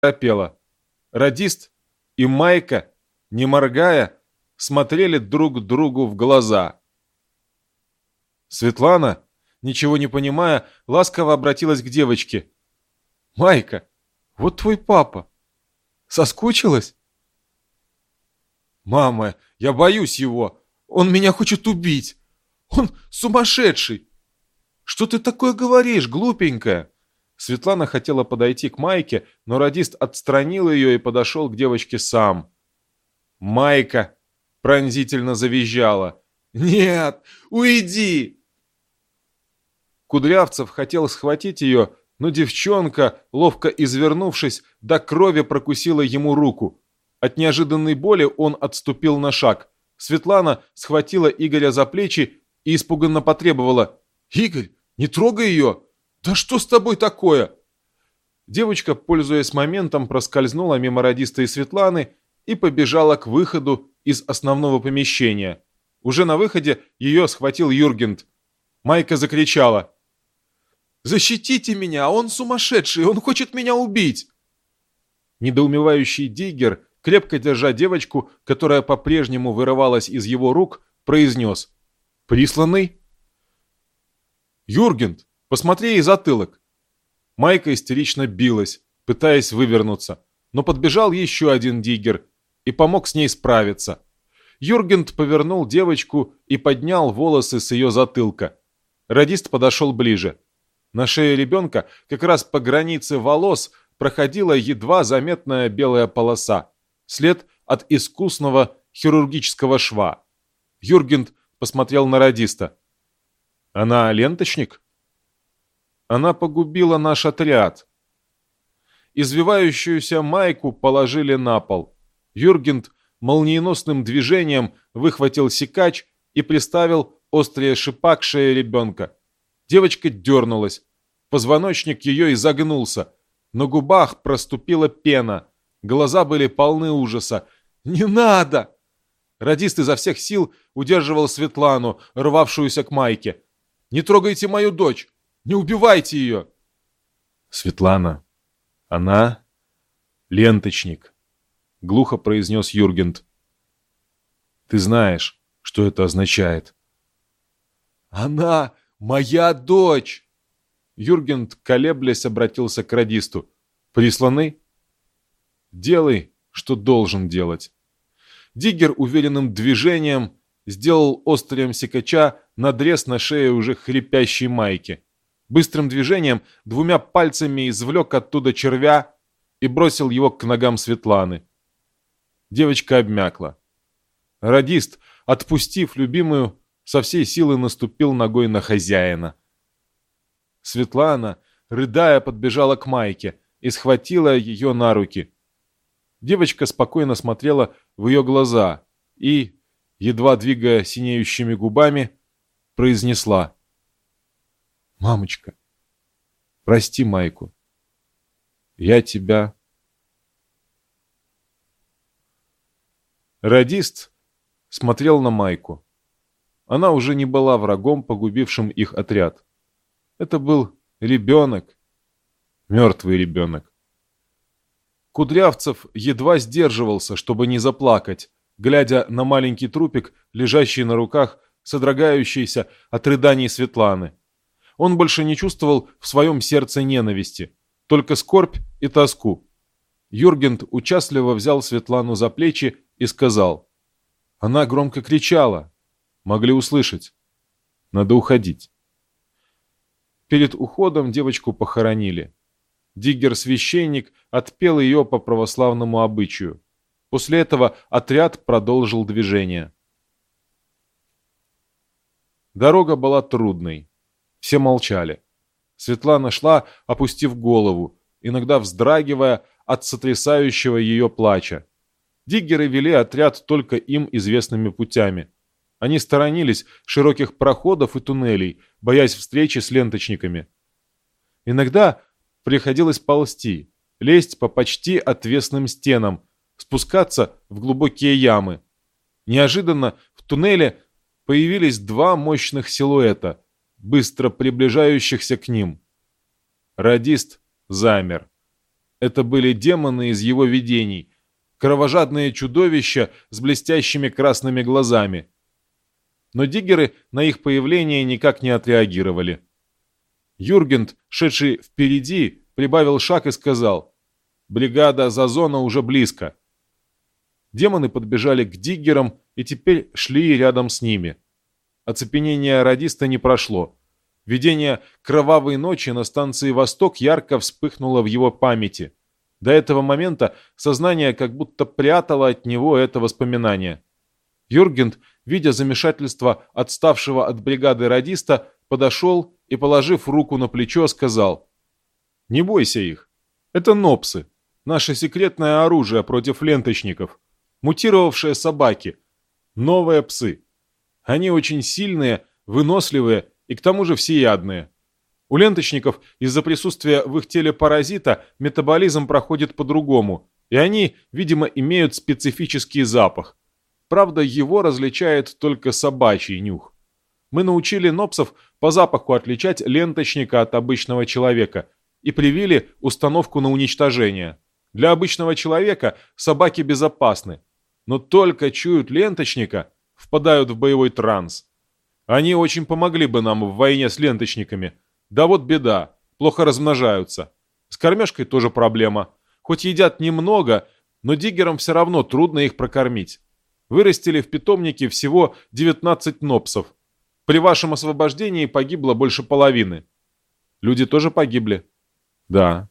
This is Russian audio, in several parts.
оторопела. Радист и Майка, не моргая, смотрели друг другу в глаза. Светлана, ничего не понимая, ласково обратилась к девочке. «Майка, вот твой папа. Соскучилась?» «Мама, я боюсь его. Он меня хочет убить. Он сумасшедший. Что ты такое говоришь, глупенькая?» Светлана хотела подойти к Майке, но радист отстранил ее и подошел к девочке сам. Майка пронзительно завизжала. «Нет, уйди!» Кудрявцев хотел схватить ее, но девчонка, ловко извернувшись, до крови прокусила ему руку. От неожиданной боли он отступил на шаг. Светлана схватила Игоря за плечи и испуганно потребовала. «Игорь, не трогай ее! Да что с тобой такое?» Девочка, пользуясь моментом, проскользнула мимо радиста и Светланы и побежала к выходу из основного помещения. Уже на выходе ее схватил Юргент. Майка закричала. «Защитите меня! Он сумасшедший! Он хочет меня убить!» Недоумевающий Диггер, крепко держа девочку, которая по-прежнему вырывалась из его рук, произнес. «Присланный?» «Юргент, посмотри ей затылок!» Майка истерично билась, пытаясь вывернуться, но подбежал еще один Диггер и помог с ней справиться. Юргент повернул девочку и поднял волосы с ее затылка. Радист подошел ближе. На шее ребенка, как раз по границе волос, проходила едва заметная белая полоса. След от искусного хирургического шва. Юргент посмотрел на радиста. Она ленточник? Она погубила наш отряд. Извивающуюся майку положили на пол. Юргент молниеносным движением выхватил секач и приставил острые шипа к шее ребенка. Девочка дернулась. Позвоночник ее изогнулся. На губах проступила пена. Глаза были полны ужаса. «Не надо!» Радист изо всех сил удерживал Светлану, рвавшуюся к Майке. Не трогайте мою дочь! Не убивайте ее!» «Светлана, она ленточник», — глухо произнес Юргент. «Ты знаешь, что это означает». «Она моя дочь!» Юргент, колеблясь, обратился к радисту. «Присланы?» «Делай, что должен делать». Диггер уверенным движением сделал острием секача надрез на шее уже хрипящей майки. Быстрым движением двумя пальцами извлек оттуда червя и бросил его к ногам Светланы. Девочка обмякла. Радист, отпустив любимую, со всей силы наступил ногой на хозяина. Светлана, рыдая, подбежала к Майке и схватила ее на руки. Девочка спокойно смотрела в ее глаза и, едва двигая синеющими губами, произнесла. «Мамочка, прости Майку. Я тебя...» Радист смотрел на Майку. Она уже не была врагом, погубившим их отряд. Это был ребенок, мертвый ребенок. Кудрявцев едва сдерживался, чтобы не заплакать, глядя на маленький трупик, лежащий на руках, содрогающийся от рыданий Светланы. Он больше не чувствовал в своем сердце ненависти, только скорбь и тоску. Юргент участливо взял Светлану за плечи и сказал. Она громко кричала. Могли услышать. Надо уходить. Перед уходом девочку похоронили. Диггер-священник отпел ее по православному обычаю. После этого отряд продолжил движение. Дорога была трудной. Все молчали. Светлана шла, опустив голову, иногда вздрагивая от сотрясающего ее плача. Диггеры вели отряд только им известными путями. Они сторонились широких проходов и туннелей, боясь встречи с ленточниками. Иногда приходилось ползти, лезть по почти отвесным стенам, спускаться в глубокие ямы. Неожиданно в туннеле появились два мощных силуэта, быстро приближающихся к ним. Радист замер. Это были демоны из его видений, кровожадные чудовища с блестящими красными глазами. Но диггеры на их появление никак не отреагировали. Юргент, шедший впереди, прибавил шаг и сказал «Бригада Зазона уже близко». Демоны подбежали к диггерам и теперь шли рядом с ними. Оцепенение радиста не прошло. Видение кровавой ночи на станции «Восток» ярко вспыхнуло в его памяти. До этого момента сознание как будто прятало от него это воспоминание. Юргент, видя замешательство отставшего от бригады радиста, подошел и, положив руку на плечо, сказал «Не бойся их. Это нопсы, наше секретное оружие против ленточников, мутировавшие собаки, новые псы. Они очень сильные, выносливые и к тому же всеядные. У ленточников из-за присутствия в их теле паразита метаболизм проходит по-другому, и они, видимо, имеют специфический запах. Правда, его различает только собачий нюх. Мы научили нопсов по запаху отличать ленточника от обычного человека и привили установку на уничтожение. Для обычного человека собаки безопасны, но только чуют ленточника, впадают в боевой транс. Они очень помогли бы нам в войне с ленточниками. Да вот беда, плохо размножаются. С кормежкой тоже проблема. Хоть едят немного, но диггерам все равно трудно их прокормить. Вырастили в питомнике всего 19 нопсов. При вашем освобождении погибло больше половины. Люди тоже погибли? Да.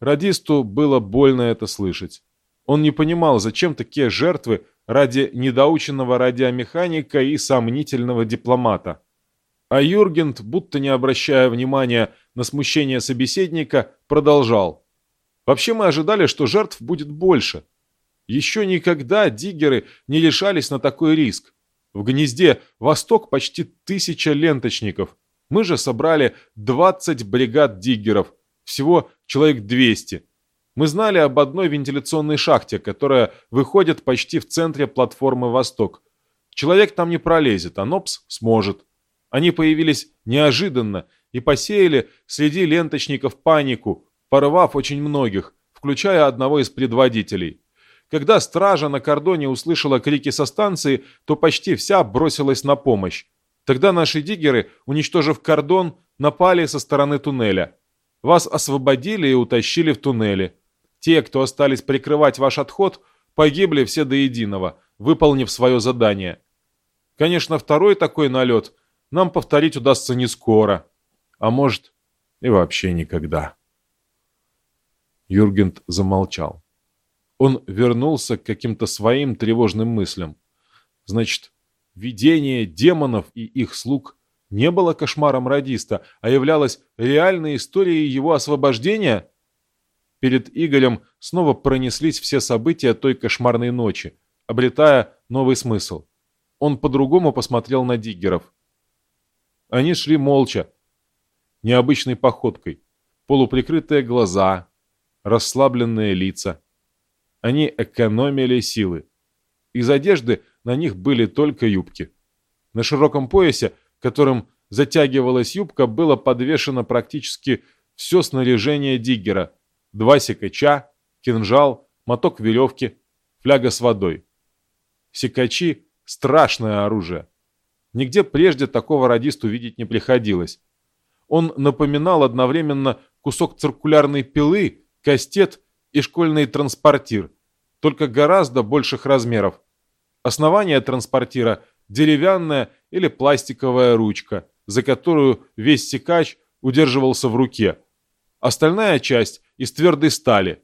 Радисту было больно это слышать. Он не понимал, зачем такие жертвы ради недоученного радиомеханика и сомнительного дипломата. А Юргент, будто не обращая внимания на смущение собеседника, продолжал. «Вообще мы ожидали, что жертв будет больше. Еще никогда диггеры не лишались на такой риск. В гнезде «Восток» почти тысяча ленточников. Мы же собрали 20 бригад диггеров, всего человек 200. Мы знали об одной вентиляционной шахте, которая выходит почти в центре платформы «Восток». Человек там не пролезет, а НОПС сможет. Они появились неожиданно и посеяли среди ленточников панику, порвав очень многих, включая одного из предводителей. Когда стража на кордоне услышала крики со станции, то почти вся бросилась на помощь. Тогда наши диггеры, уничтожив кордон, напали со стороны туннеля. Вас освободили и утащили в туннели. Те, кто остались прикрывать ваш отход, погибли все до единого, выполнив свое задание. Конечно, второй такой налет нам повторить удастся не скоро, а может и вообще никогда. Юргент замолчал. Он вернулся к каким-то своим тревожным мыслям. Значит, видение демонов и их слуг не было кошмаром радиста, а являлось реальной историей его освобождения – Перед Игорем снова пронеслись все события той кошмарной ночи, обретая новый смысл. Он по-другому посмотрел на диггеров. Они шли молча, необычной походкой, полуприкрытые глаза, расслабленные лица. Они экономили силы. Из одежды на них были только юбки. На широком поясе, которым затягивалась юбка, было подвешено практически все снаряжение диггера – два секача, кинжал, моток веревки, фляга с водой. Секачи – страшное оружие. Нигде прежде такого радисту видеть не приходилось. Он напоминал одновременно кусок циркулярной пилы, кастет и школьный транспортир, только гораздо больших размеров. Основание транспортира – деревянная или пластиковая ручка, за которую весь секач удерживался в руке. Остальная часть из твердой стали.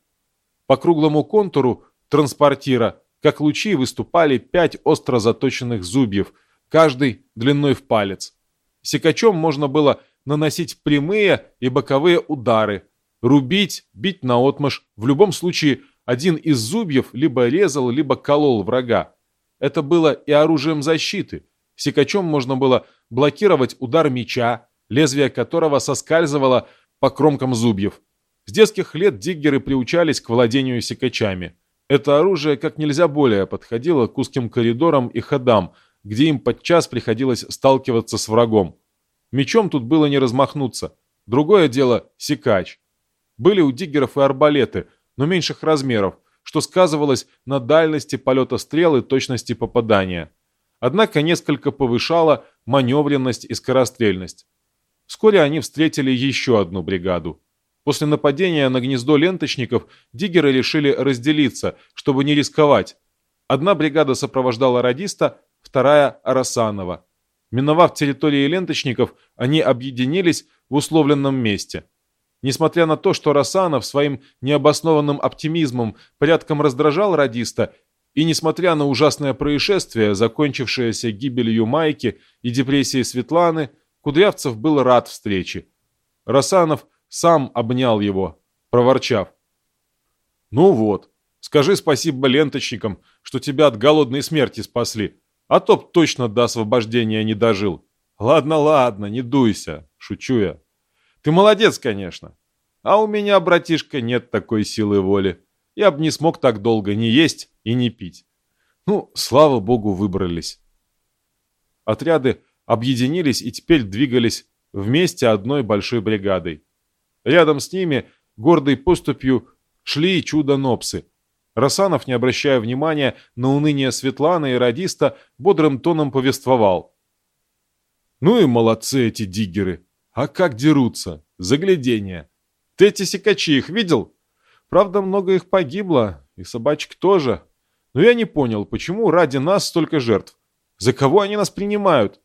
По круглому контуру транспортира, как лучи, выступали пять остро заточенных зубьев, каждый длиной в палец. Секачом можно было наносить прямые и боковые удары, рубить, бить наотмашь. В любом случае, один из зубьев либо резал, либо колол врага. Это было и оружием защиты. Секачом можно было блокировать удар меча, лезвие которого соскальзывало по кромкам зубьев. С детских лет диггеры приучались к владению секачами. Это оружие как нельзя более подходило к узким коридорам и ходам, где им подчас приходилось сталкиваться с врагом. Мечом тут было не размахнуться. Другое дело – секач. Были у диггеров и арбалеты, но меньших размеров, что сказывалось на дальности полета стрел и точности попадания. Однако несколько повышало маневренность и скорострельность. Вскоре они встретили еще одну бригаду. После нападения на гнездо ленточников диггеры решили разделиться, чтобы не рисковать. Одна бригада сопровождала радиста, вторая – Арасанова. Миновав территории ленточников, они объединились в условленном месте. Несмотря на то, что Расанов своим необоснованным оптимизмом порядком раздражал радиста, и несмотря на ужасное происшествие, закончившееся гибелью Майки и депрессией Светланы, Кудрявцев был рад встрече. Расанов сам обнял его, проворчав. «Ну вот, скажи спасибо ленточникам, что тебя от голодной смерти спасли, а то б точно до освобождения не дожил. Ладно, ладно, не дуйся, шучу я. Ты молодец, конечно. А у меня, братишка, нет такой силы воли. Я бы не смог так долго не есть и не пить. Ну, слава богу, выбрались. Отряды объединились и теперь двигались вместе одной большой бригадой. Рядом с ними, гордой поступью, шли чудо-нопсы. Расанов, не обращая внимания на уныние Светланы и радиста, бодрым тоном повествовал. «Ну и молодцы эти диггеры! А как дерутся! Загляденье! Ты эти секачи их видел? Правда, много их погибло, и собачек тоже. Но я не понял, почему ради нас столько жертв? За кого они нас принимают?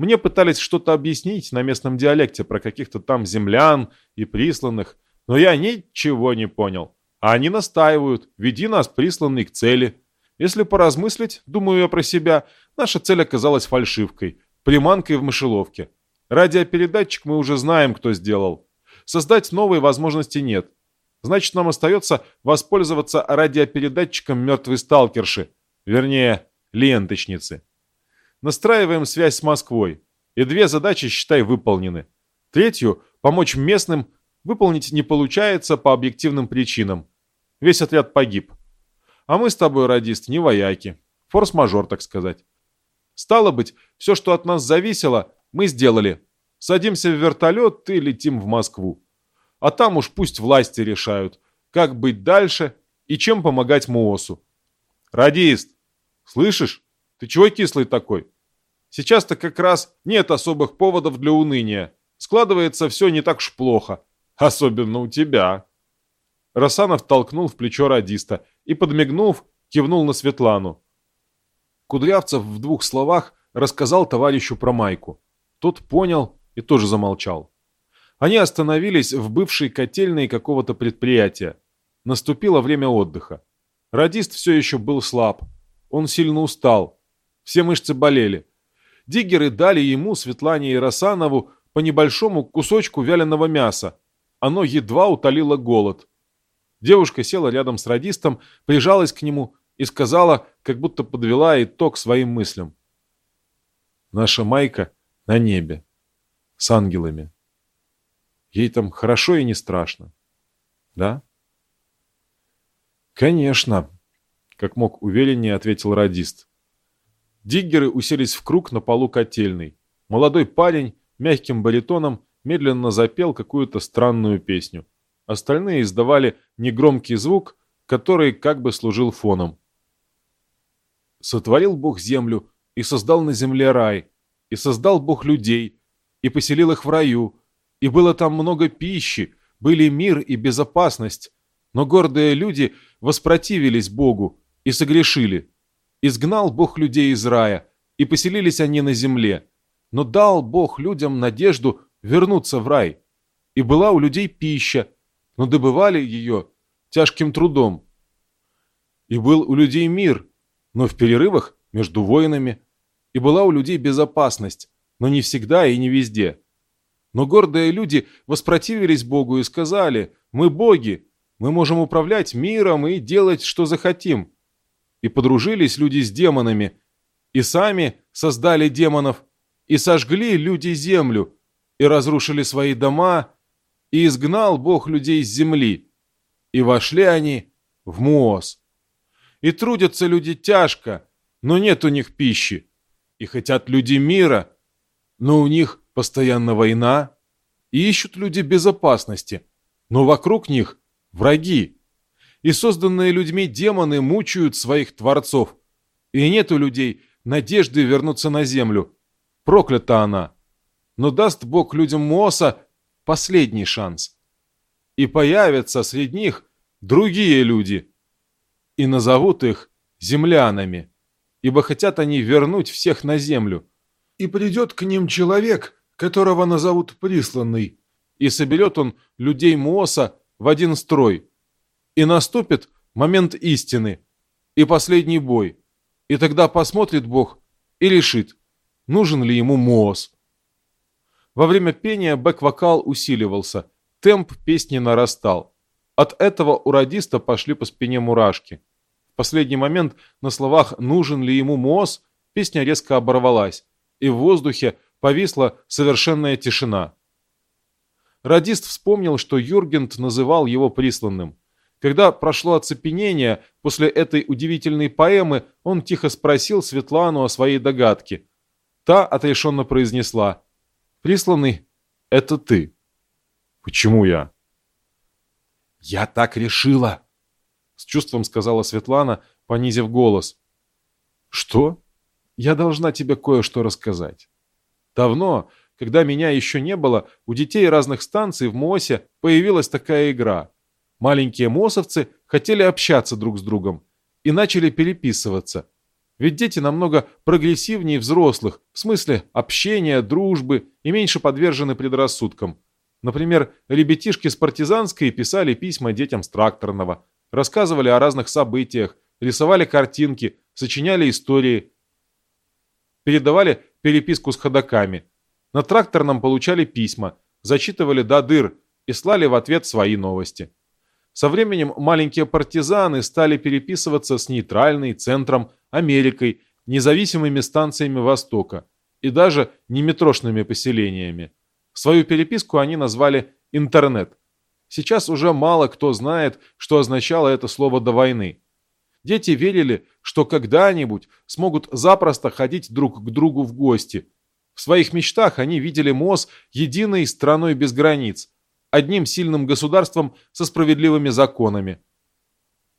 Мне пытались что-то объяснить на местном диалекте про каких-то там землян и присланных, но я ничего не понял. А они настаивают, веди нас, присланный, к цели. Если поразмыслить, думаю я про себя, наша цель оказалась фальшивкой, приманкой в мышеловке. Радиопередатчик мы уже знаем, кто сделал. Создать новые возможности нет. Значит, нам остается воспользоваться радиопередатчиком мертвой сталкерши, вернее, ленточницы. Настраиваем связь с Москвой, и две задачи, считай, выполнены. Третью, помочь местным, выполнить не получается по объективным причинам. Весь отряд погиб. А мы с тобой, радист, не вояки. Форс-мажор, так сказать. Стало быть, все, что от нас зависело, мы сделали. Садимся в вертолет и летим в Москву. А там уж пусть власти решают, как быть дальше и чем помогать МООСу. Радист, слышишь? Ты чего кислый такой? Сейчас-то как раз нет особых поводов для уныния. Складывается все не так уж плохо. Особенно у тебя. Расанов толкнул в плечо радиста и, подмигнув, кивнул на Светлану. Кудрявцев в двух словах рассказал товарищу про Майку. Тот понял и тоже замолчал. Они остановились в бывшей котельной какого-то предприятия. Наступило время отдыха. Радист все еще был слаб. Он сильно устал. Все мышцы болели. Диггеры дали ему, Светлане и Росанову, по небольшому кусочку вяленого мяса. Оно едва утолило голод. Девушка села рядом с радистом, прижалась к нему и сказала, как будто подвела итог своим мыслям. «Наша Майка на небе, с ангелами. Ей там хорошо и не страшно. Да?» «Конечно», — как мог увереннее ответил радист. Диггеры уселись в круг на полу котельной. Молодой парень мягким баритоном медленно запел какую-то странную песню. Остальные издавали негромкий звук, который как бы служил фоном. «Сотворил Бог землю и создал на земле рай, и создал Бог людей, и поселил их в раю, и было там много пищи, были мир и безопасность, но гордые люди воспротивились Богу и согрешили. Изгнал Бог людей из рая, и поселились они на земле, но дал Бог людям надежду вернуться в рай. И была у людей пища, но добывали ее тяжким трудом. И был у людей мир, но в перерывах между воинами. И была у людей безопасность, но не всегда и не везде. Но гордые люди воспротивились Богу и сказали, «Мы боги, мы можем управлять миром и делать, что захотим». И подружились люди с демонами, и сами создали демонов, и сожгли люди землю, и разрушили свои дома, и изгнал Бог людей с земли, и вошли они в Муос. И трудятся люди тяжко, но нет у них пищи, и хотят люди мира, но у них постоянно война, и ищут люди безопасности, Но вокруг них враги. И созданные людьми демоны мучают своих творцов. И нет у людей надежды вернуться на землю. Проклята она. Но даст Бог людям Мооса последний шанс. И появятся среди них другие люди. И назовут их землянами. Ибо хотят они вернуть всех на землю. И придет к ним человек, которого назовут присланный. И соберет он людей Мооса в один строй. И наступит момент истины и последний бой. И тогда посмотрит Бог и решит, нужен ли ему Моос. Во время пения бэк-вокал усиливался, темп песни нарастал. От этого у радиста пошли по спине мурашки. В последний момент на словах «нужен ли ему Моос» песня резко оборвалась, и в воздухе повисла совершенная тишина. Радист вспомнил, что Юргент называл его присланным. Когда прошло оцепенение, после этой удивительной поэмы он тихо спросил Светлану о своей догадке. Та отрешенно произнесла «Присланный — это ты». «Почему я?» «Я так решила!» — с чувством сказала Светлана, понизив голос. «Что? Я должна тебе кое-что рассказать. Давно, когда меня еще не было, у детей разных станций в МОСе появилась такая игра — Маленькие мосовцы хотели общаться друг с другом и начали переписываться. Ведь дети намного прогрессивнее взрослых, в смысле общения, дружбы и меньше подвержены предрассудкам. Например, ребятишки с партизанской писали письма детям с тракторного, рассказывали о разных событиях, рисовали картинки, сочиняли истории, передавали переписку с ходаками. На тракторном получали письма, зачитывали до дыр и слали в ответ свои новости. Со временем маленькие партизаны стали переписываться с нейтральной, центром, Америкой, независимыми станциями Востока и даже неметрошными поселениями. Свою переписку они назвали «интернет». Сейчас уже мало кто знает, что означало это слово до войны. Дети верили, что когда-нибудь смогут запросто ходить друг к другу в гости. В своих мечтах они видели МОЗ единой страной без границ – одним сильным государством со справедливыми законами.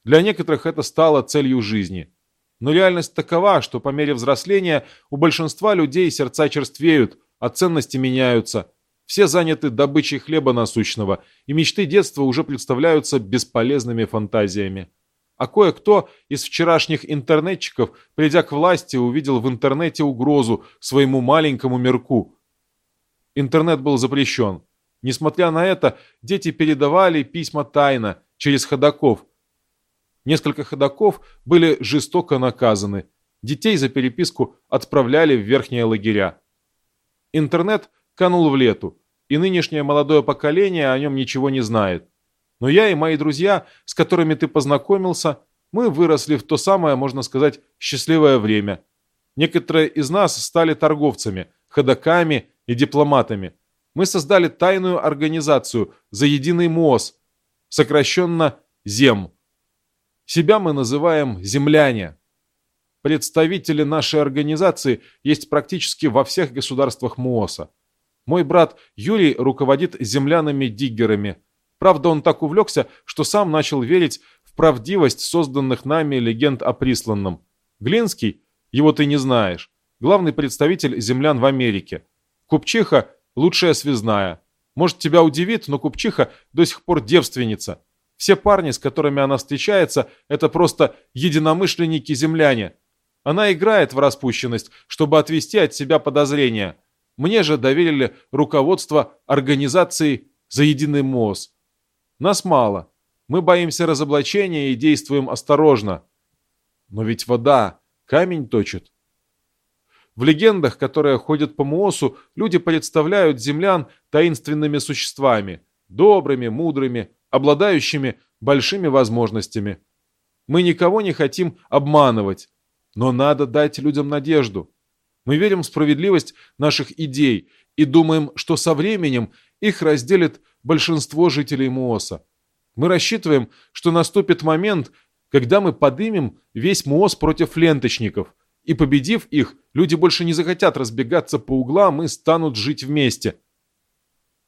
Для некоторых это стало целью жизни. Но реальность такова, что по мере взросления у большинства людей сердца черствеют, а ценности меняются. Все заняты добычей хлеба насущного, и мечты детства уже представляются бесполезными фантазиями. А кое-кто из вчерашних интернетчиков, придя к власти, увидел в интернете угрозу своему маленькому мирку. Интернет был запрещен. Несмотря на это, дети передавали письма тайно, через ходаков. Несколько ходаков были жестоко наказаны. Детей за переписку отправляли в верхние лагеря. Интернет канул в лету, и нынешнее молодое поколение о нем ничего не знает. Но я и мои друзья, с которыми ты познакомился, мы выросли в то самое, можно сказать, счастливое время. Некоторые из нас стали торговцами, ходаками и дипломатами – мы создали тайную организацию «За единый МОЗ», сокращенно «ЗЕМ». Себя мы называем «земляне». Представители нашей организации есть практически во всех государствах МООСа. Мой брат Юрий руководит землянами-диггерами. Правда, он так увлекся, что сам начал верить в правдивость созданных нами легенд о присланном. Глинский, его ты не знаешь, главный представитель землян в Америке. Купчиха лучшая связная. Может, тебя удивит, но Купчиха до сих пор девственница. Все парни, с которыми она встречается, это просто единомышленники-земляне. Она играет в распущенность, чтобы отвести от себя подозрения. Мне же доверили руководство организации «За единый МОЗ». Нас мало. Мы боимся разоблачения и действуем осторожно. Но ведь вода камень точит. В легендах, которые ходят по Моосу, люди представляют землян таинственными существами, добрыми, мудрыми, обладающими большими возможностями. Мы никого не хотим обманывать, но надо дать людям надежду. Мы верим в справедливость наших идей и думаем, что со временем их разделит большинство жителей Мооса. Мы рассчитываем, что наступит момент, когда мы подымем весь Моос против ленточников – и победив их, люди больше не захотят разбегаться по углам и станут жить вместе.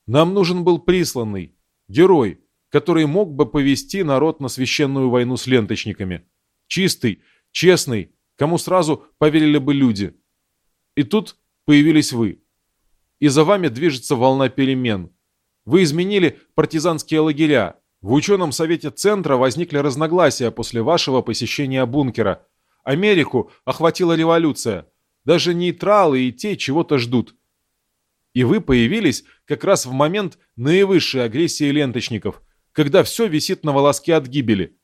Нам нужен был присланный, герой, который мог бы повести народ на священную войну с ленточниками. Чистый, честный, кому сразу поверили бы люди. И тут появились вы. И за вами движется волна перемен. Вы изменили партизанские лагеря. В ученом совете Центра возникли разногласия после вашего посещения бункера. Америку охватила революция. Даже нейтралы и те чего-то ждут. И вы появились как раз в момент наивысшей агрессии ленточников, когда все висит на волоске от гибели.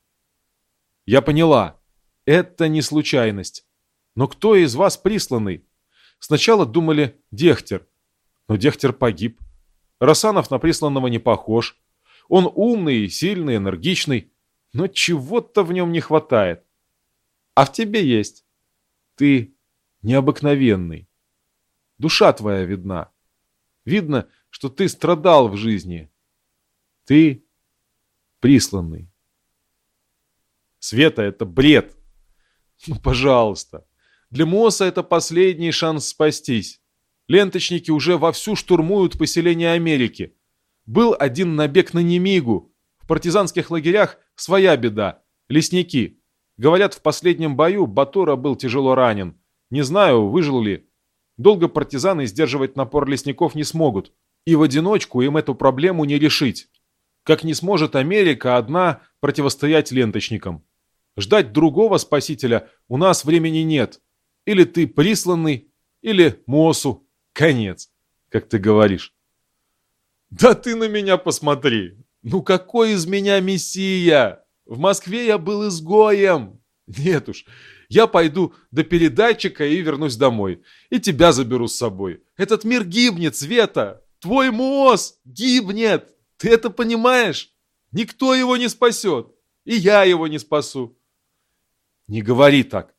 Я поняла. Это не случайность. Но кто из вас присланный? Сначала думали Дехтер. Но Дехтер погиб. Расанов на присланного не похож. Он умный, сильный, энергичный. Но чего-то в нем не хватает. А в тебе есть. Ты необыкновенный. Душа твоя видна. Видно, что ты страдал в жизни. Ты присланный. Света, это бред. Ну, пожалуйста. Для Моса это последний шанс спастись. Ленточники уже вовсю штурмуют поселение Америки. Был один набег на Немигу. В партизанских лагерях своя беда. Лесники. Говорят, в последнем бою Батура был тяжело ранен. Не знаю, выжил ли. Долго партизаны сдерживать напор лесников не смогут. И в одиночку им эту проблему не решить. Как не сможет Америка одна противостоять ленточникам. Ждать другого спасителя у нас времени нет. Или ты присланный, или Мосу. Конец, как ты говоришь. Да ты на меня посмотри. Ну какой из меня мессия? В Москве я был изгоем. Нет уж, я пойду до передатчика и вернусь домой. И тебя заберу с собой. Этот мир гибнет, Света. Твой МОЗ гибнет. Ты это понимаешь? Никто его не спасет. И я его не спасу. Не говори так.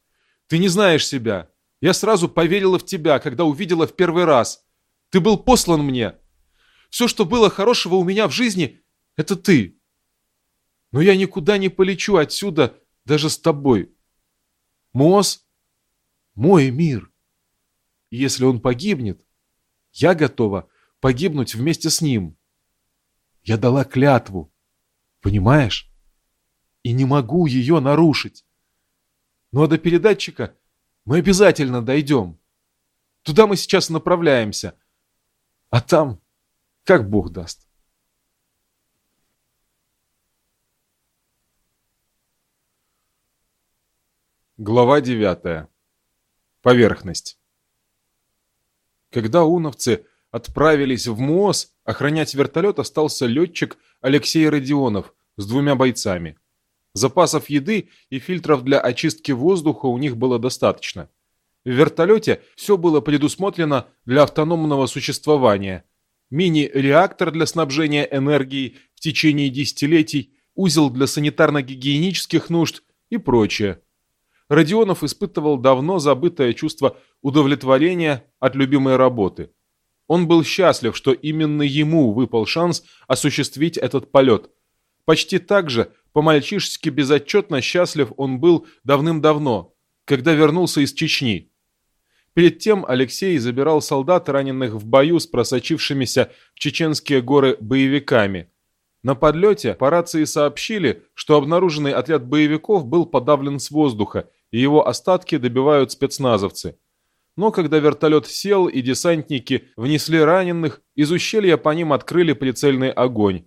Ты не знаешь себя. Я сразу поверила в тебя, когда увидела в первый раз. Ты был послан мне. Все, что было хорошего у меня в жизни, это ты. Но я никуда не полечу отсюда даже с тобой. Моз – мой мир. И если он погибнет, я готова погибнуть вместе с ним. Я дала клятву, понимаешь? И не могу ее нарушить. Ну а до передатчика мы обязательно дойдем. Туда мы сейчас направляемся. А там, как Бог даст. Глава 9. Поверхность. Когда уновцы отправились в МООС, охранять вертолет остался летчик Алексей Родионов с двумя бойцами. Запасов еды и фильтров для очистки воздуха у них было достаточно. В вертолете все было предусмотрено для автономного существования. Мини-реактор для снабжения энергией в течение десятилетий, узел для санитарно-гигиенических нужд и прочее. Родионов испытывал давно забытое чувство удовлетворения от любимой работы. Он был счастлив, что именно ему выпал шанс осуществить этот полет. Почти так же, по-мальчишески безотчетно счастлив он был давным-давно, когда вернулся из Чечни. Перед тем Алексей забирал солдат, раненых в бою с просочившимися в чеченские горы боевиками. На подлете по рации сообщили, что обнаруженный отряд боевиков был подавлен с воздуха и его остатки добивают спецназовцы. Но когда вертолет сел и десантники внесли раненых, из ущелья по ним открыли прицельный огонь.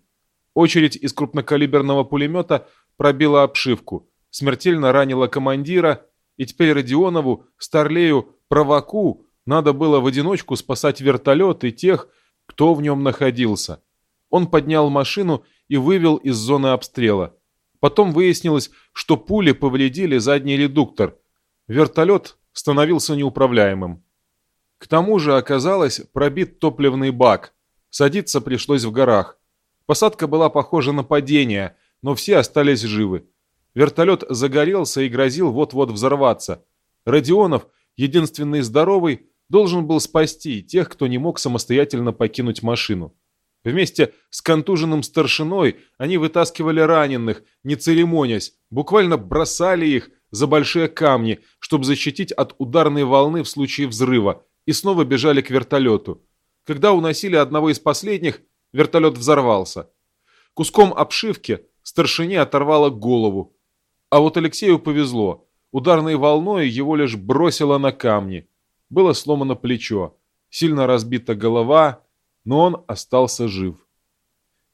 Очередь из крупнокалиберного пулемета пробила обшивку, смертельно ранила командира, и теперь Родионову, Старлею, Проваку надо было в одиночку спасать вертолет и тех, кто в нем находился. Он поднял машину и вывел из зоны обстрела. Потом выяснилось, что пули повредили задний редуктор. Вертолет становился неуправляемым. К тому же оказалось пробит топливный бак. Садиться пришлось в горах. Посадка была похожа на падение, но все остались живы. Вертолет загорелся и грозил вот-вот взорваться. Родионов, единственный здоровый, должен был спасти тех, кто не мог самостоятельно покинуть машину. Вместе с контуженным старшиной они вытаскивали раненых, не церемонясь, буквально бросали их за большие камни, чтобы защитить от ударной волны в случае взрыва, и снова бежали к вертолету. Когда уносили одного из последних, вертолет взорвался. Куском обшивки старшине оторвало голову. А вот Алексею повезло. Ударной волной его лишь бросило на камни. Было сломано плечо, сильно разбита голова, но он остался жив.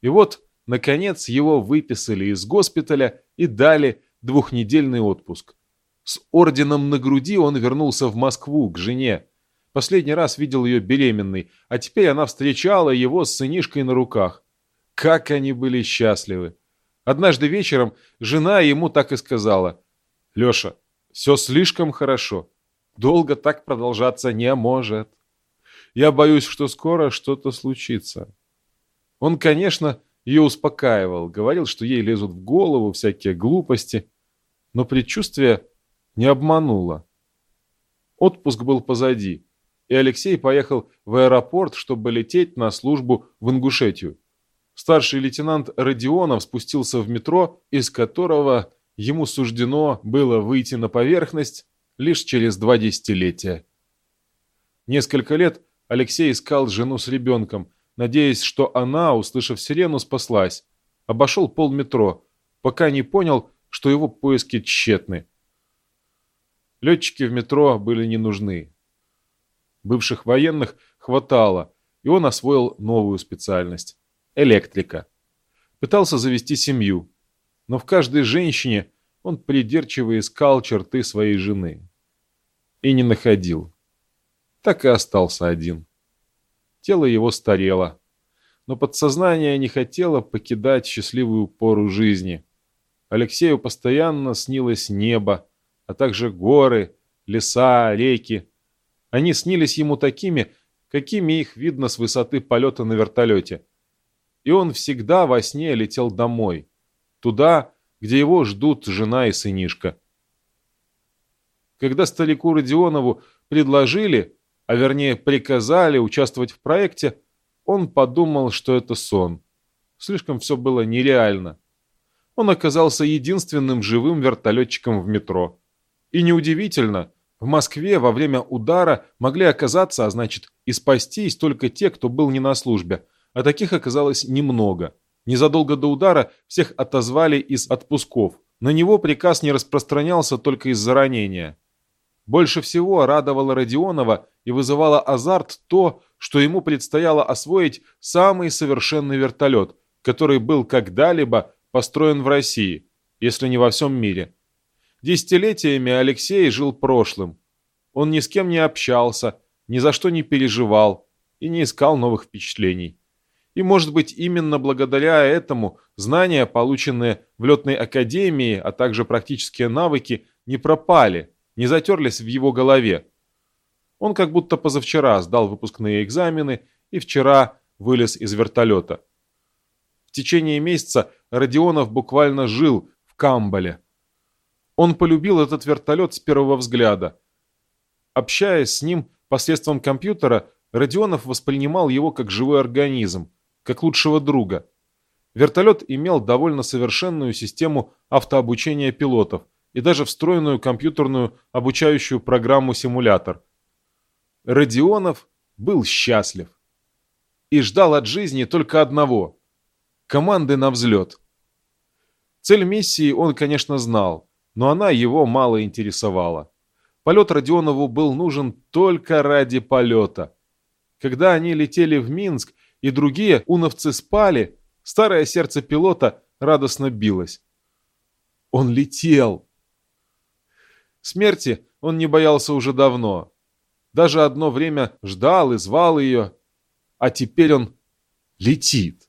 И вот, наконец, его выписали из госпиталя и дали двухнедельный отпуск. С орденом на груди он вернулся в Москву к жене. Последний раз видел ее беременной, а теперь она встречала его с сынишкой на руках. Как они были счастливы! Однажды вечером жена ему так и сказала. «Леша, все слишком хорошо. Долго так продолжаться не может. Я боюсь, что скоро что-то случится». Он, конечно, ее успокаивал, говорил, что ей лезут в голову всякие глупости, но предчувствие не обмануло. Отпуск был позади, и Алексей поехал в аэропорт, чтобы лететь на службу в Ингушетию. Старший лейтенант Родионов спустился в метро, из которого ему суждено было выйти на поверхность лишь через два десятилетия. Несколько лет Алексей искал жену с ребенком, надеясь, что она, услышав сирену, спаслась. Обошел полметро, пока не понял, что его поиски тщетны. Летчики в метро были не нужны. Бывших военных хватало, и он освоил новую специальность – электрика. Пытался завести семью, но в каждой женщине он придирчиво искал черты своей жены. И не находил. Так и остался один. Тело его старело, но подсознание не хотело покидать счастливую пору жизни. Алексею постоянно снилось небо, а также горы, леса, реки. Они снились ему такими, какими их видно с высоты полета на вертолете. И он всегда во сне летел домой, туда, где его ждут жена и сынишка. Когда старику Родионову предложили, а вернее приказали участвовать в проекте, он подумал, что это сон. Слишком все было нереально. Он оказался единственным живым вертолетчиком в метро. И неудивительно, в Москве во время удара могли оказаться, а значит и спастись только те, кто был не на службе, а таких оказалось немного. Незадолго до удара всех отозвали из отпусков. На него приказ не распространялся только из-за ранения. Больше всего радовало Родионова и вызывало азарт то, что ему предстояло освоить самый совершенный вертолет, который был когда-либо построен в России, если не во всем мире. Десятилетиями Алексей жил прошлым. Он ни с кем не общался, ни за что не переживал и не искал новых впечатлений. И, может быть, именно благодаря этому знания, полученные в летной академии, а также практические навыки, не пропали, не затерлись в его голове. Он как будто позавчера сдал выпускные экзамены и вчера вылез из вертолета. В течение месяца Родионов буквально жил в Камбале. Он полюбил этот вертолет с первого взгляда. Общаясь с ним посредством компьютера, Родионов воспринимал его как живой организм, как лучшего друга. Вертолет имел довольно совершенную систему автообучения пилотов и даже встроенную компьютерную обучающую программу-симулятор. Родионов был счастлив и ждал от жизни только одного – команды на взлет. Цель миссии он, конечно, знал – но она его мало интересовала. Полет Родионову был нужен только ради полета. Когда они летели в Минск и другие уновцы спали, старое сердце пилота радостно билось. Он летел. Смерти он не боялся уже давно. Даже одно время ждал и звал ее, а теперь он летит.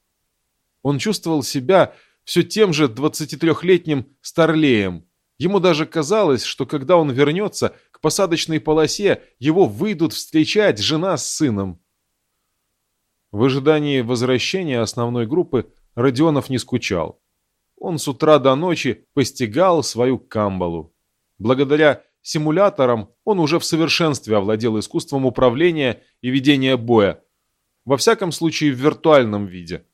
Он чувствовал себя все тем же 23-летним старлеем, Ему даже казалось, что когда он вернется к посадочной полосе, его выйдут встречать жена с сыном. В ожидании возвращения основной группы Родионов не скучал. Он с утра до ночи постигал свою камбалу. Благодаря симуляторам он уже в совершенстве овладел искусством управления и ведения боя, во всяком случае в виртуальном виде.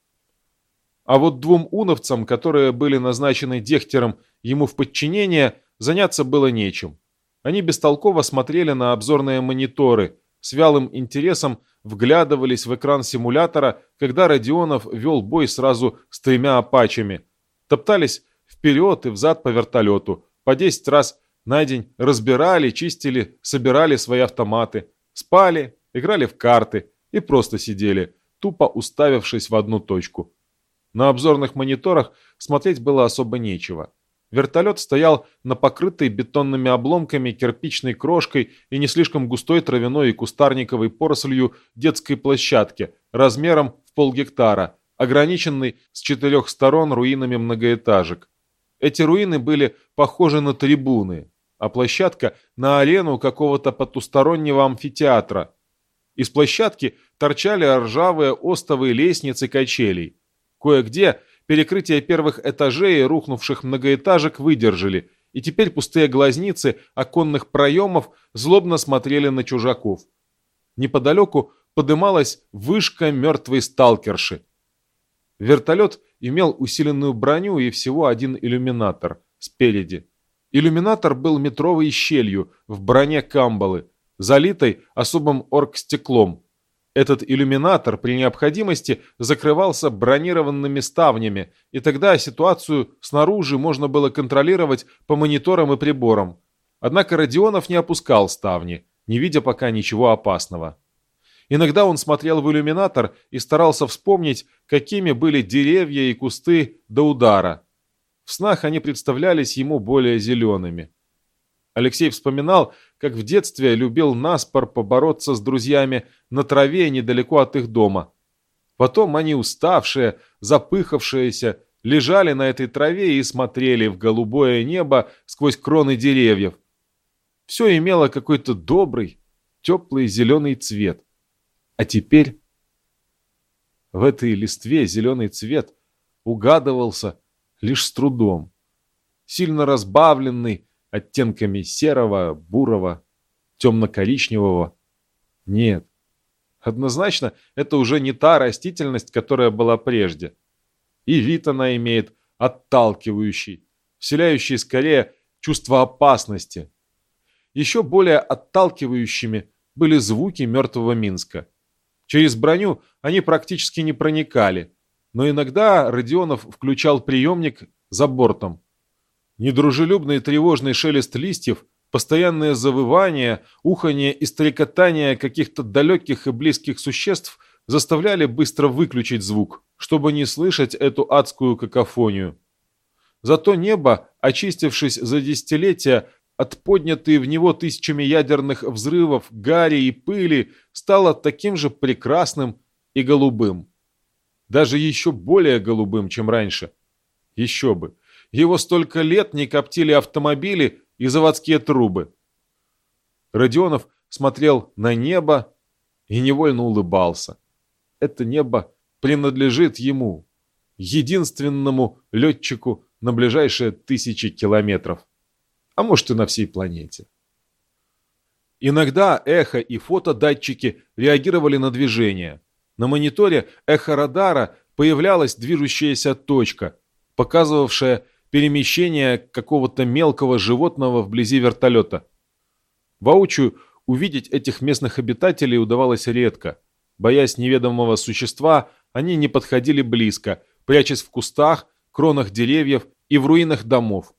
А вот двум уновцам, которые были назначены Дехтером ему в подчинение, заняться было нечем. Они бестолково смотрели на обзорные мониторы, с вялым интересом вглядывались в экран симулятора, когда Родионов вел бой сразу с тремя апачами. Топтались вперед и взад по вертолету, по 10 раз на день разбирали, чистили, собирали свои автоматы, спали, играли в карты и просто сидели, тупо уставившись в одну точку. На обзорных мониторах смотреть было особо нечего. Вертолет стоял на покрытой бетонными обломками, кирпичной крошкой и не слишком густой травяной и кустарниковой порослью детской площадке размером в полгектара, ограниченной с четырех сторон руинами многоэтажек. Эти руины были похожи на трибуны, а площадка на арену какого-то потустороннего амфитеатра. Из площадки торчали ржавые остовые лестницы качелей. Кое-где перекрытия первых этажей рухнувших многоэтажек выдержали, и теперь пустые глазницы оконных проемов злобно смотрели на чужаков. Неподалеку подымалась вышка мертвой сталкерши. Вертолет имел усиленную броню и всего один иллюминатор спереди. Иллюминатор был метровой щелью в броне камбалы, залитой особым оргстеклом. Этот иллюминатор при необходимости закрывался бронированными ставнями, и тогда ситуацию снаружи можно было контролировать по мониторам и приборам. Однако Родионов не опускал ставни, не видя пока ничего опасного. Иногда он смотрел в иллюминатор и старался вспомнить, какими были деревья и кусты до удара. В снах они представлялись ему более зелеными. Алексей вспоминал, как в детстве любил наспор побороться с друзьями на траве недалеко от их дома. Потом они, уставшие, запыхавшиеся, лежали на этой траве и смотрели в голубое небо сквозь кроны деревьев. Все имело какой-то добрый, теплый зеленый цвет. А теперь в этой листве зеленый цвет угадывался лишь с трудом. Сильно разбавленный, оттенками серого, бурого, темно-коричневого. Нет. Однозначно, это уже не та растительность, которая была прежде. И вид она имеет отталкивающий, вселяющий скорее чувство опасности. Еще более отталкивающими были звуки мертвого Минска. Через броню они практически не проникали, но иногда Родионов включал приемник за бортом. Недружелюбный тревожный шелест листьев, постоянное завывание, уханье и стрекотание каких-то далеких и близких существ заставляли быстро выключить звук, чтобы не слышать эту адскую какофонию. Зато небо, очистившись за десятилетия от поднятой в него тысячами ядерных взрывов, гари и пыли, стало таким же прекрасным и голубым. Даже еще более голубым, чем раньше. Еще бы. Его столько лет не коптили автомобили и заводские трубы. Родионов смотрел на небо и невольно улыбался. Это небо принадлежит ему, единственному летчику на ближайшие тысячи километров, а может и на всей планете. Иногда эхо и фотодатчики реагировали на движение. На мониторе эхо радара появлялась движущаяся точка, показывавшая перемещение какого-то мелкого животного вблизи вертолета. Воочию увидеть этих местных обитателей удавалось редко. Боясь неведомого существа, они не подходили близко, прячась в кустах, кронах деревьев и в руинах домов.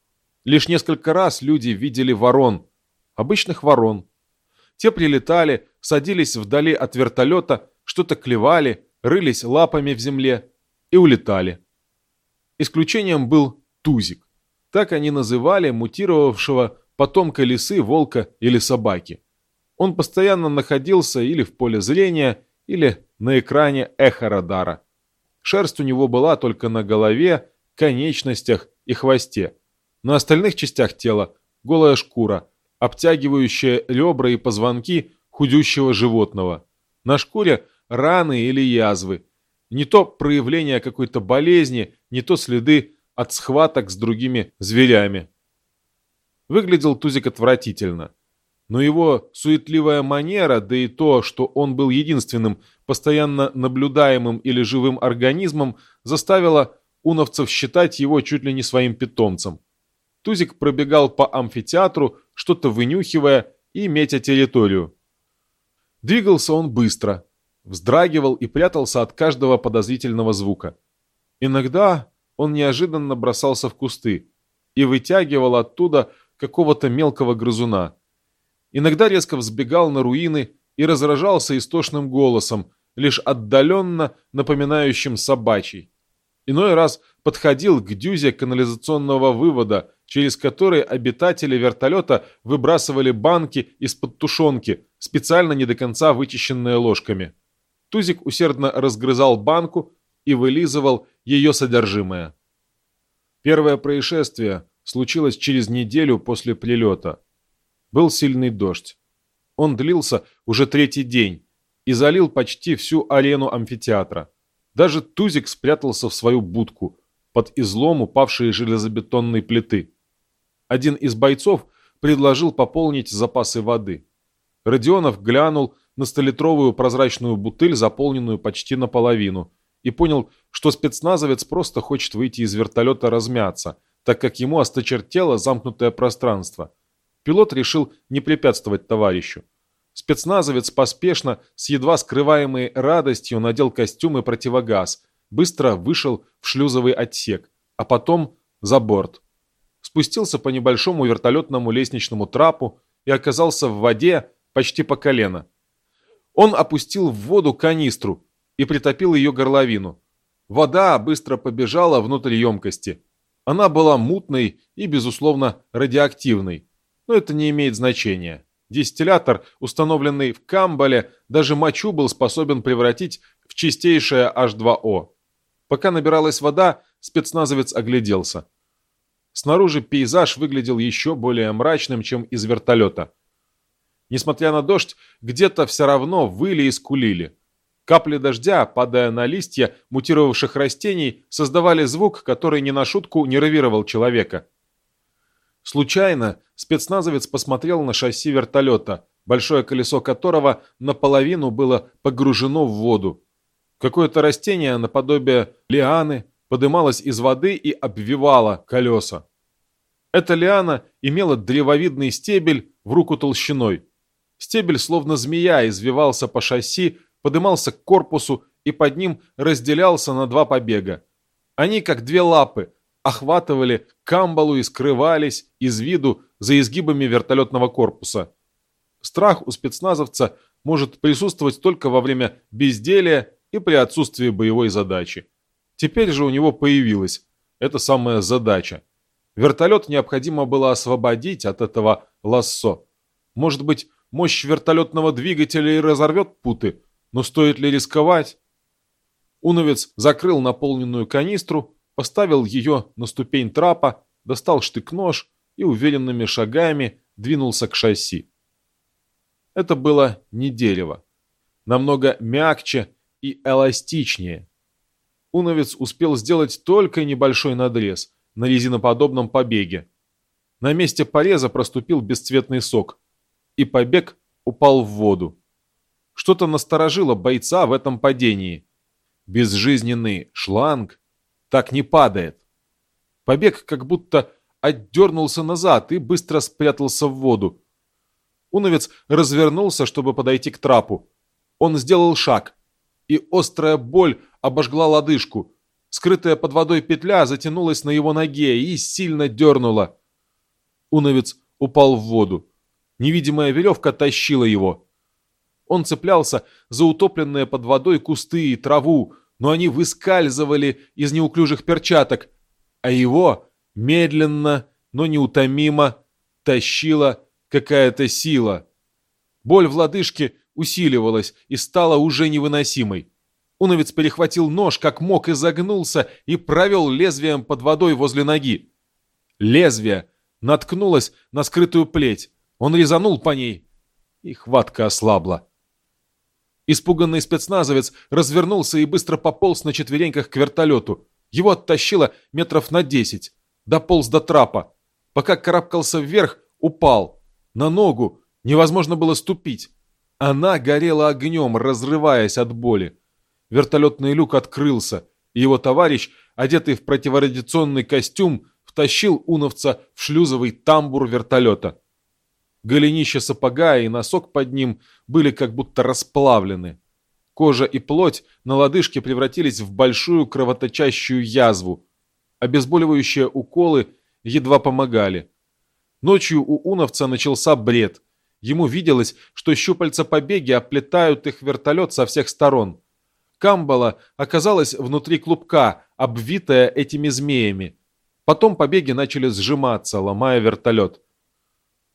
Лишь несколько раз люди видели ворон, обычных ворон. Те прилетали, садились вдали от вертолета, что-то клевали, рылись лапами в земле и улетали. Исключением был Тузик. Так они называли мутировавшего потомка лисы, волка или собаки. Он постоянно находился или в поле зрения, или на экране эхорадара. Шерсть у него была только на голове, конечностях и хвосте. На остальных частях тела голая шкура, обтягивающая ребра и позвонки худющего животного. На шкуре раны или язвы. Не то проявление какой-то болезни, не то следы от схваток с другими зверями. Выглядел Тузик отвратительно. Но его суетливая манера, да и то, что он был единственным постоянно наблюдаемым или живым организмом, заставило уновцев считать его чуть ли не своим питомцем. Тузик пробегал по амфитеатру, что-то вынюхивая и метя территорию. Двигался он быстро. Вздрагивал и прятался от каждого подозрительного звука. Иногда он неожиданно бросался в кусты и вытягивал оттуда какого-то мелкого грызуна. Иногда резко взбегал на руины и разражался истошным голосом, лишь отдаленно напоминающим собачий. Иной раз подходил к дюзе канализационного вывода, через который обитатели вертолета выбрасывали банки из-под тушенки, специально не до конца вычищенные ложками. Тузик усердно разгрызал банку и вылизывал ее содержимое. Первое происшествие случилось через неделю после прилета. Был сильный дождь. Он длился уже третий день и залил почти всю арену амфитеатра. Даже Тузик спрятался в свою будку под излом упавшей железобетонной плиты. Один из бойцов предложил пополнить запасы воды. Родионов глянул на столитровую прозрачную бутыль, заполненную почти наполовину, и понял, что спецназовец просто хочет выйти из вертолета размяться, так как ему осточертело замкнутое пространство. Пилот решил не препятствовать товарищу. Спецназовец поспешно, с едва скрываемой радостью, надел костюм и противогаз, быстро вышел в шлюзовый отсек, а потом за борт. Спустился по небольшому вертолетному лестничному трапу и оказался в воде почти по колено. Он опустил в воду канистру и притопил ее горловину. Вода быстро побежала внутрь емкости. Она была мутной и, безусловно, радиоактивной, но это не имеет значения. Дистиллятор, установленный в Камбале, даже мочу был способен превратить в чистейшее H2O. Пока набиралась вода, спецназовец огляделся. Снаружи пейзаж выглядел еще более мрачным, чем из вертолета. Несмотря на дождь, где-то все равно выли и скулили. Капли дождя, падая на листья мутировавших растений, создавали звук, который не на шутку нервировал человека. Случайно спецназовец посмотрел на шасси вертолета, большое колесо которого наполовину было погружено в воду. Какое-то растение наподобие лианы подымалось из воды и обвивало колеса. Эта лиана имела древовидный стебель в руку толщиной. Стебель, словно змея, извивался по шасси, подымался к корпусу и под ним разделялся на два побега. Они, как две лапы, охватывали камбалу и скрывались из виду за изгибами вертолетного корпуса. Страх у спецназовца может присутствовать только во время безделия и при отсутствии боевой задачи. Теперь же у него появилась эта самая задача. Вертолет необходимо было освободить от этого лассо. Может быть, мощь вертолетного двигателя и разорвет путы, но стоит ли рисковать? Уновец закрыл наполненную канистру, поставил ее на ступень трапа, достал штык-нож и уверенными шагами двинулся к шасси. Это было не дерево, намного мягче и эластичнее. Уновец успел сделать только небольшой надрез на резиноподобном побеге. На месте пореза проступил бесцветный сок, и побег упал в воду. Что-то насторожило бойца в этом падении. Безжизненный шланг так не падает. Побег как будто отдернулся назад и быстро спрятался в воду. Уновец развернулся, чтобы подойти к трапу. Он сделал шаг, и острая боль обожгла лодыжку. Скрытая под водой петля затянулась на его ноге и сильно дернула. Уновец упал в воду. Невидимая веревка тащила его. Он цеплялся за утопленные под водой кусты и траву, но они выскальзывали из неуклюжих перчаток, а его медленно, но неутомимо тащила какая-то сила. Боль в лодыжке усиливалась и стала уже невыносимой. Уновец перехватил нож, как мог, и загнулся, и провел лезвием под водой возле ноги. Лезвие наткнулось на скрытую плеть. Он резанул по ней, и хватка ослабла. Испуганный спецназовец развернулся и быстро пополз на четвереньках к вертолету. Его оттащило метров на десять. Дополз до трапа. Пока карабкался вверх, упал. На ногу невозможно было ступить. Она горела огнем, разрываясь от боли. Вертолетный люк открылся, и его товарищ, одетый в противорадиационный костюм, втащил уновца в шлюзовый тамбур вертолета. Голенище сапога и носок под ним были как будто расплавлены. Кожа и плоть на лодыжке превратились в большую кровоточащую язву. Обезболивающие уколы едва помогали. Ночью у уновца начался бред. Ему виделось, что щупальца побеги оплетают их вертолет со всех сторон. Камбала оказалась внутри клубка, обвитая этими змеями. Потом побеги начали сжиматься, ломая вертолет.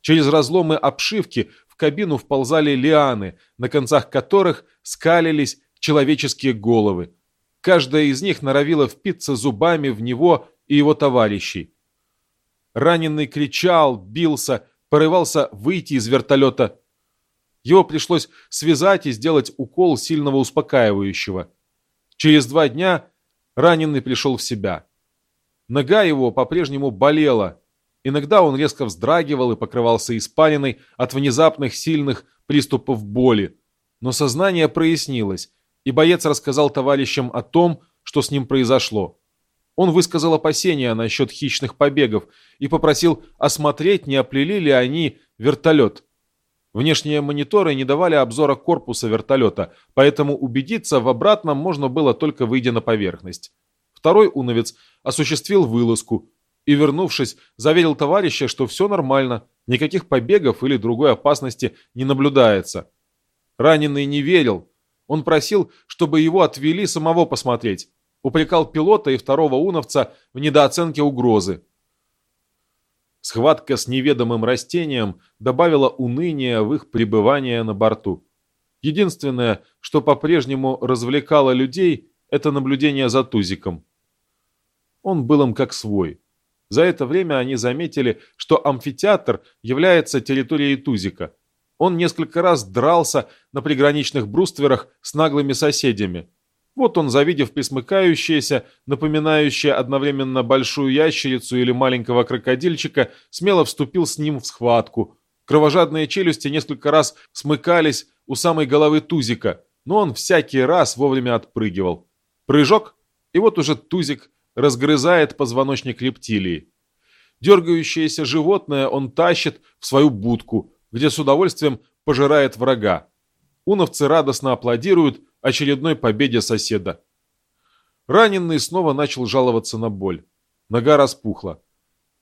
Через разломы обшивки в кабину вползали лианы, на концах которых скалились человеческие головы. Каждая из них норовила впиться зубами в него и его товарищей. Раненый кричал, бился, порывался выйти из вертолета. Его пришлось связать и сделать укол сильного успокаивающего. Через два дня раненый пришел в себя. Нога его по-прежнему болела. Иногда он резко вздрагивал и покрывался испариной от внезапных сильных приступов боли. Но сознание прояснилось, и боец рассказал товарищам о том, что с ним произошло. Он высказал опасения насчет хищных побегов и попросил осмотреть, не оплели ли они вертолет. Внешние мониторы не давали обзора корпуса вертолета, поэтому убедиться в обратном можно было только выйдя на поверхность. Второй уновец осуществил вылазку и, вернувшись, заверил товарища, что все нормально, никаких побегов или другой опасности не наблюдается. Раненый не верил. Он просил, чтобы его отвели самого посмотреть. Упрекал пилота и второго уновца в недооценке угрозы. Схватка с неведомым растением добавила уныния в их пребывание на борту. Единственное, что по-прежнему развлекало людей, это наблюдение за Тузиком. Он был им как свой. За это время они заметили, что амфитеатр является территорией Тузика. Он несколько раз дрался на приграничных брустверах с наглыми соседями. Вот он, завидев присмыкающееся, напоминающее одновременно большую ящерицу или маленького крокодильчика, смело вступил с ним в схватку. Кровожадные челюсти несколько раз смыкались у самой головы Тузика, но он всякий раз вовремя отпрыгивал. Прыжок, и вот уже Тузик разгрызает позвоночник рептилии. Дергающееся животное он тащит в свою будку, где с удовольствием пожирает врага. Уновцы радостно аплодируют очередной победе соседа. Раненый снова начал жаловаться на боль. Нога распухла.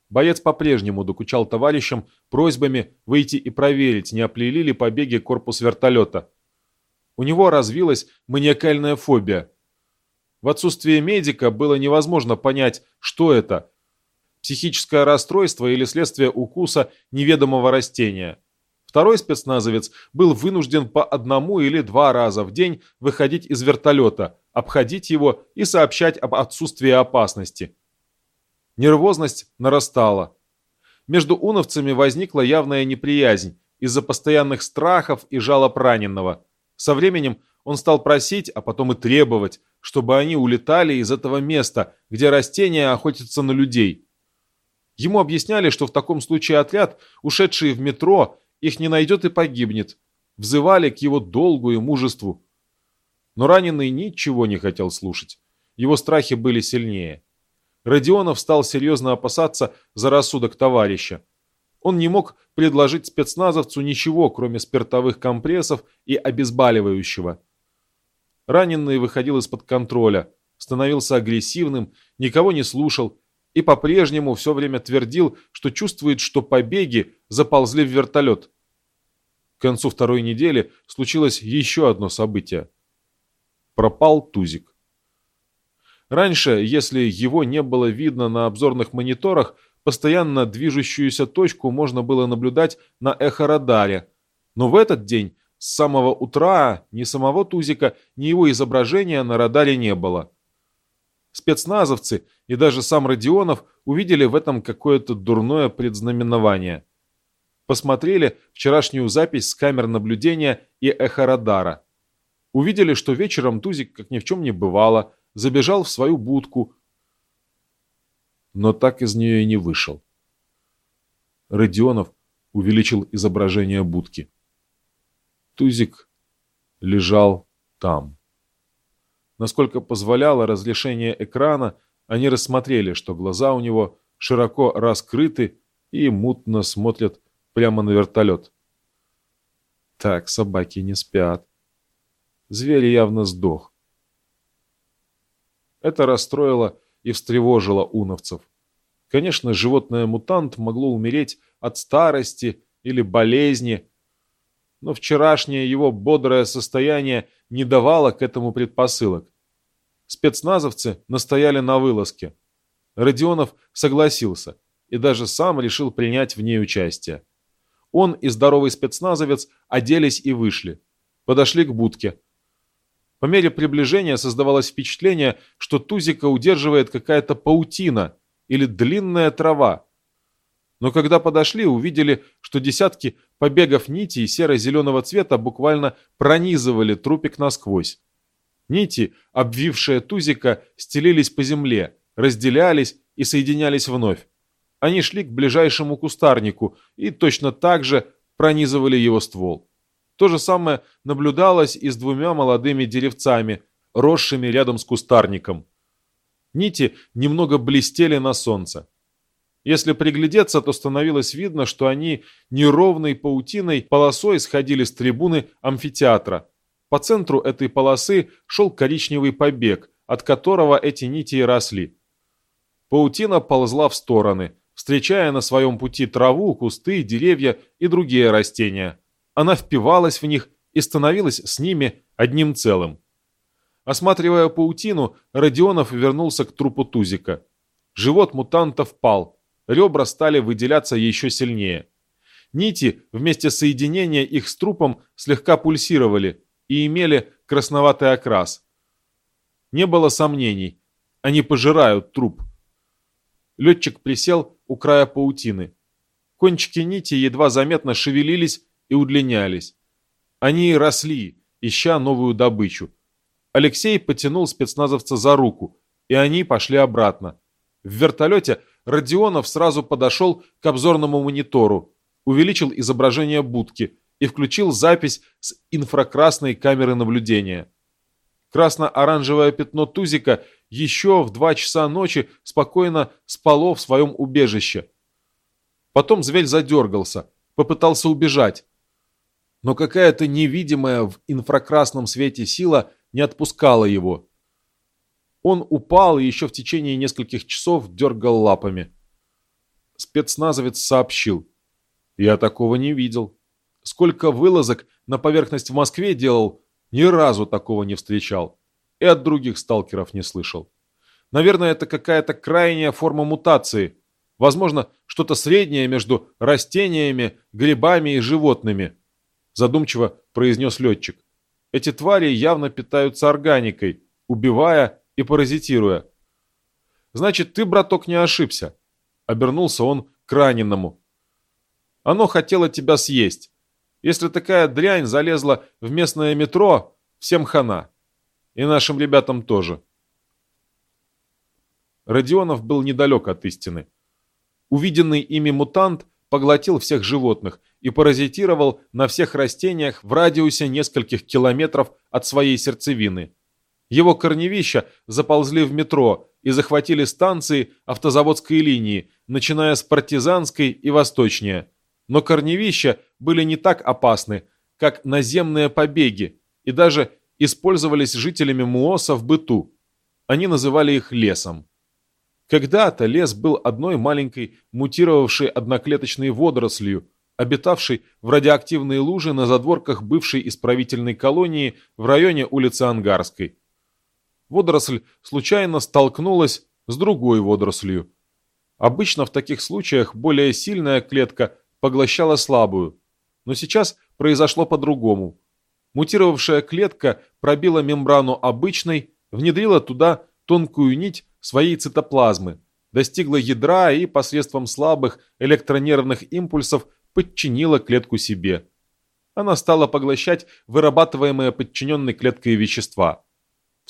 Боец по-прежнему докучал товарищам просьбами выйти и проверить, не оплели ли побеги корпус вертолета. У него развилась маниакальная фобия – в отсутствие медика было невозможно понять, что это – психическое расстройство или следствие укуса неведомого растения. Второй спецназовец был вынужден по одному или два раза в день выходить из вертолета, обходить его и сообщать об отсутствии опасности. Нервозность нарастала. Между уновцами возникла явная неприязнь из-за постоянных страхов и жалоб раненого. Со временем он стал просить, а потом и требовать, чтобы они улетали из этого места, где растения охотятся на людей. Ему объясняли, что в таком случае отряд, ушедший в метро, их не найдет и погибнет. Взывали к его долгу и мужеству. Но раненый ничего не хотел слушать. Его страхи были сильнее. Родионов стал серьезно опасаться за рассудок товарища. Он не мог предложить спецназовцу ничего, кроме спиртовых компрессов и обезболивающего. Раненый выходил из-под контроля, становился агрессивным, никого не слушал и по-прежнему все время твердил, что чувствует, что побеги заползли в вертолет. К концу второй недели случилось еще одно событие. Пропал Тузик. Раньше, если его не было видно на обзорных мониторах, постоянно движущуюся точку можно было наблюдать на эхорадаре. Но в этот день с самого утра ни самого Тузика, ни его изображения на радаре не было. Спецназовцы и даже сам Родионов увидели в этом какое-то дурное предзнаменование. Посмотрели вчерашнюю запись с камер наблюдения и эхорадара. Увидели, что вечером Тузик, как ни в чем не бывало, забежал в свою будку, но так из нее и не вышел. Родионов увеличил изображение будки. Тузик лежал там. Насколько позволяло разрешение экрана, они рассмотрели, что глаза у него широко раскрыты и мутно смотрят прямо на вертолет. Так, собаки не спят. Зверь явно сдох. Это расстроило и встревожило уновцев. Конечно, животное-мутант могло умереть от старости или болезни, но вчерашнее его бодрое состояние не давало к этому предпосылок. Спецназовцы настояли на вылазке. Родионов согласился и даже сам решил принять в ней участие. Он и здоровый спецназовец оделись и вышли. Подошли к будке. По мере приближения создавалось впечатление, что Тузика удерживает какая-то паутина или длинная трава. Но когда подошли, увидели, что десятки побегов нитей серо-зеленого цвета буквально пронизывали трупик насквозь. Нити, обвившие Тузика, стелились по земле, разделялись и соединялись вновь. Они шли к ближайшему кустарнику и точно так же пронизывали его ствол. То же самое наблюдалось и с двумя молодыми деревцами, росшими рядом с кустарником. Нити немного блестели на солнце. Если приглядеться, то становилось видно, что они неровной паутиной полосой сходили с трибуны амфитеатра. По центру этой полосы шел коричневый побег, от которого эти нити и росли. Паутина ползла в стороны, встречая на своем пути траву, кусты, деревья и другие растения она впивалась в них и становилась с ними одним целым. Осматривая паутину, Родионов вернулся к трупу Тузика. Живот мутанта впал, ребра стали выделяться еще сильнее. Нити вместе соединения их с трупом слегка пульсировали и имели красноватый окрас. Не было сомнений, они пожирают труп. Летчик присел у края паутины. Кончики нити едва заметно шевелились и удлинялись. Они росли, ища новую добычу. Алексей потянул спецназовца за руку, и они пошли обратно. В вертолете Родионов сразу подошел к обзорному монитору, увеличил изображение будки и включил запись с инфракрасной камеры наблюдения. Красно-оранжевое пятно Тузика еще в два часа ночи спокойно спало в своем убежище. Потом зверь задергался, попытался убежать, но какая-то невидимая в инфракрасном свете сила не отпускала его. Он упал и еще в течение нескольких часов дергал лапами. Спецназовец сообщил. «Я такого не видел. Сколько вылазок на поверхность в Москве делал, ни разу такого не встречал. И от других сталкеров не слышал. Наверное, это какая-то крайняя форма мутации. Возможно, что-то среднее между растениями, грибами и животными» задумчиво произнес летчик. Эти твари явно питаются органикой, убивая и паразитируя. Значит, ты, браток, не ошибся. Обернулся он к раненому. Оно хотело тебя съесть. Если такая дрянь залезла в местное метро, всем хана. И нашим ребятам тоже. Родионов был недалек от истины. Увиденный ими мутант поглотил всех животных и паразитировал на всех растениях в радиусе нескольких километров от своей сердцевины. Его корневища заползли в метро и захватили станции автозаводской линии, начиная с партизанской и восточнее. Но корневища были не так опасны, как наземные побеги, и даже использовались жителями Муоса в быту. Они называли их лесом. Когда-то лес был одной маленькой мутировавшей одноклеточной водорослью, обитавший в радиоактивной луже на задворках бывшей исправительной колонии в районе улицы Ангарской. Водоросль случайно столкнулась с другой водорослью. Обычно в таких случаях более сильная клетка поглощала слабую, но сейчас произошло по-другому. Мутировавшая клетка пробила мембрану обычной, внедрила туда тонкую нить своей цитоплазмы, достигла ядра и посредством слабых электронервных импульсов подчинила клетку себе. Она стала поглощать вырабатываемые подчиненной клеткой вещества.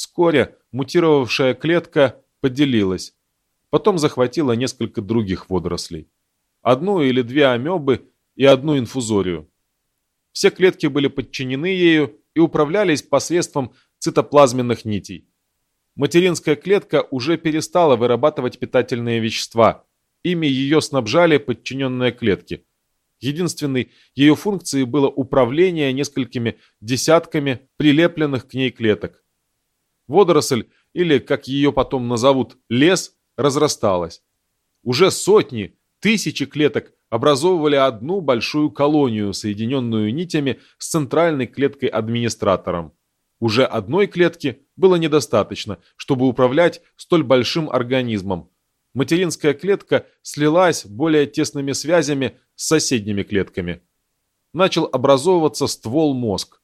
Вскоре мутировавшая клетка поделилась. Потом захватила несколько других водорослей. Одну или две амебы и одну инфузорию. Все клетки были подчинены ею и управлялись посредством цитоплазменных нитей. Материнская клетка уже перестала вырабатывать питательные вещества. Ими ее снабжали подчиненные клетки – Единственной ее функцией было управление несколькими десятками прилепленных к ней клеток. Водоросль, или, как ее потом назовут, лес, разрасталась. Уже сотни, тысячи клеток образовывали одну большую колонию, соединенную нитями с центральной клеткой-администратором. Уже одной клетки было недостаточно, чтобы управлять столь большим организмом. Материнская клетка слилась более тесными связями с соседними клетками. Начал образовываться ствол-мозг.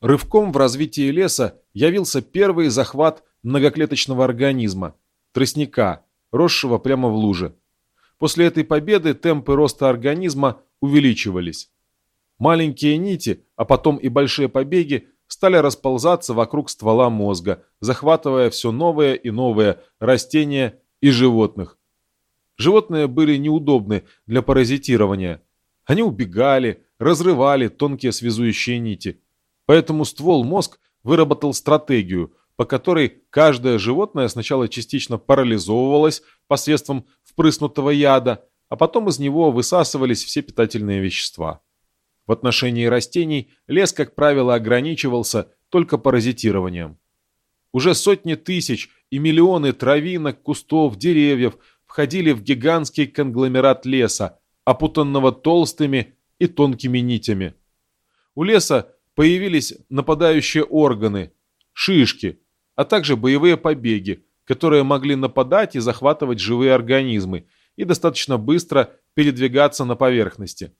Рывком в развитии леса явился первый захват многоклеточного организма – тростника, росшего прямо в луже. После этой победы темпы роста организма увеличивались. Маленькие нити, а потом и большие побеги стали расползаться вокруг ствола мозга, захватывая все новые и новые растения и животных. Животные были неудобны для паразитирования. Они убегали, разрывали тонкие связующие нити. Поэтому ствол-мозг выработал стратегию, по которой каждое животное сначала частично парализовывалось посредством впрыснутого яда, а потом из него высасывались все питательные вещества. В отношении растений лес, как правило, ограничивался только паразитированием. Уже сотни тысяч и миллионы травинок, кустов, деревьев входили в гигантский конгломерат леса, опутанного толстыми и тонкими нитями. У леса появились нападающие органы, шишки, а также боевые побеги, которые могли нападать и захватывать живые организмы и достаточно быстро передвигаться на поверхности.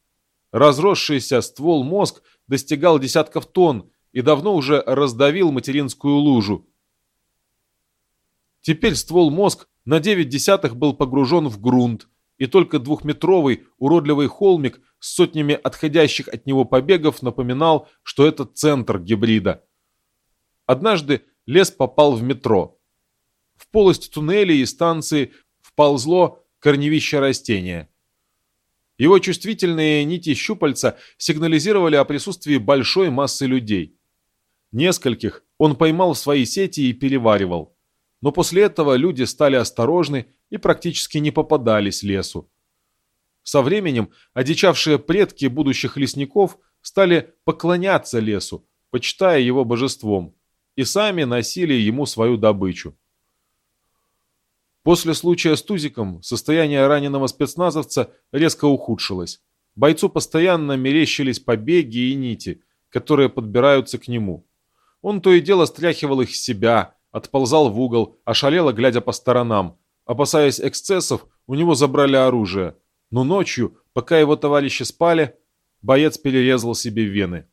Разросшийся ствол мозг достигал десятков тонн и давно уже раздавил материнскую лужу. Теперь ствол мозг на 9 десятых был погружен в грунт, и только двухметровый уродливый холмик с сотнями отходящих от него побегов напоминал, что это центр гибрида. Однажды лес попал в метро. В полость туннелей и станции вползло корневище растения. Его чувствительные нити щупальца сигнализировали о присутствии большой массы людей. Нескольких он поймал в свои сети и переваривал. Но после этого люди стали осторожны и практически не попадались лесу. Со временем одичавшие предки будущих лесников стали поклоняться лесу, почитая его божеством, и сами носили ему свою добычу. После случая с Тузиком состояние раненого спецназовца резко ухудшилось. Бойцу постоянно мерещились побеги и нити, которые подбираются к нему. Он то и дело стряхивал их с себя, отползал в угол, ошалело, глядя по сторонам. Опасаясь эксцессов, у него забрали оружие. Но ночью, пока его товарищи спали, боец перерезал себе вены.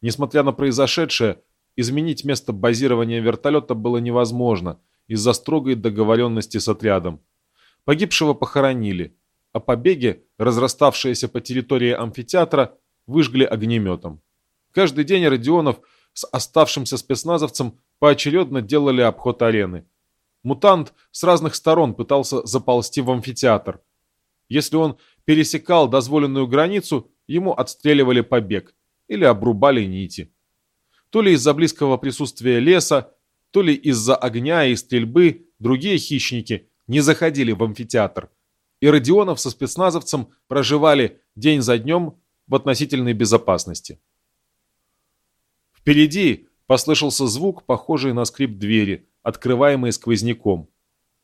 Несмотря на произошедшее, изменить место базирования вертолета было невозможно – из-за строгой договоренности с отрядом. Погибшего похоронили, а побеги, разраставшиеся по территории амфитеатра, выжгли огнеметом. Каждый день Родионов с оставшимся спецназовцем поочередно делали обход арены. Мутант с разных сторон пытался заползти в амфитеатр. Если он пересекал дозволенную границу, ему отстреливали побег или обрубали нити. То ли из-за близкого присутствия леса, то ли из-за огня и стрельбы другие хищники не заходили в амфитеатр, и Родионов со спецназовцем проживали день за днем в относительной безопасности. Впереди послышался звук, похожий на скрип двери, открываемой сквозняком.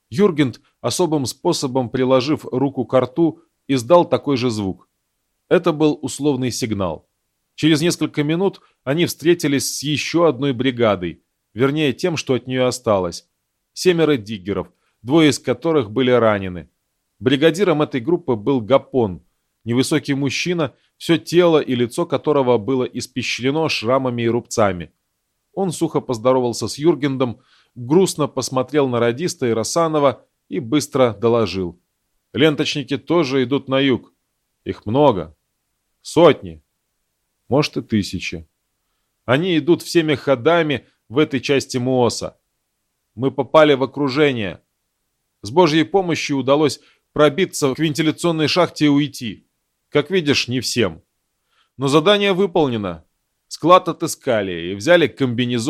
Юргент, особым способом приложив руку к рту, издал такой же звук. Это был условный сигнал. Через несколько минут они встретились с еще одной бригадой, Вернее, тем, что от нее осталось. Семеро диггеров, двое из которых были ранены. Бригадиром этой группы был Гапон, невысокий мужчина, все тело и лицо которого было испещрено шрамами и рубцами. Он сухо поздоровался с Юргендом, грустно посмотрел на радиста и Росанова и быстро доложил. Ленточники тоже идут на юг. Их много. Сотни. Может и тысячи. Они идут всеми ходами, в этой части Муоса. Мы попали в окружение. С Божьей помощью удалось пробиться к вентиляционной шахте и уйти. Как видишь, не всем. Но задание выполнено. Склад отыскали и взяли комбинезон